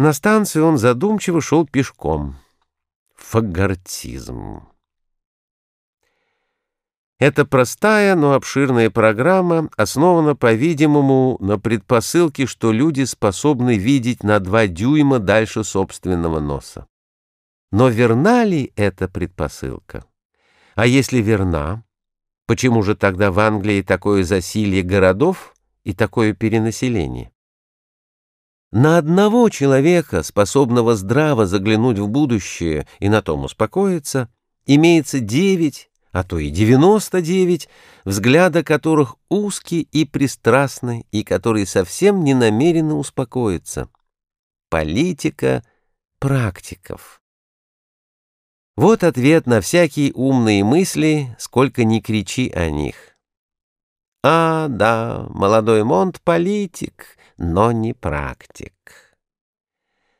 На станции он задумчиво шел пешком. Фагортизм. Эта простая, но обширная программа основана, по-видимому, на предпосылке, что люди способны видеть на два дюйма дальше собственного носа. Но верна ли эта предпосылка? А если верна, почему же тогда в Англии такое засилье городов и такое перенаселение? На одного человека, способного здраво заглянуть в будущее и на том успокоиться, имеется девять а то и 99, взгляда которых узкие и пристрастны, и которые совсем не намерены успокоиться. Политика практиков. Вот ответ на всякие умные мысли, сколько ни кричи о них. А, да, молодой Монт — политик, но не практик.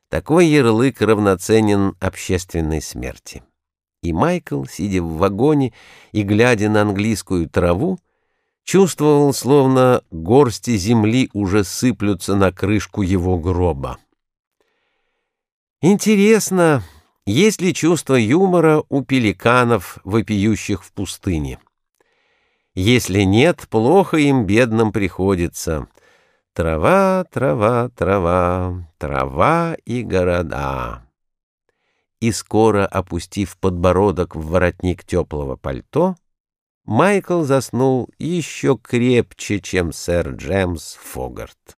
Такой ярлык равноценен общественной смерти. И Майкл, сидя в вагоне и глядя на английскую траву, чувствовал, словно горсти земли уже сыплются на крышку его гроба. Интересно, есть ли чувство юмора у пеликанов, вопиющих в пустыне? Если нет, плохо им, бедным, приходится. Трава, трава, трава, трава и города и скоро, опустив подбородок в воротник теплого пальто, Майкл заснул еще крепче, чем сэр Джемс Фогарт.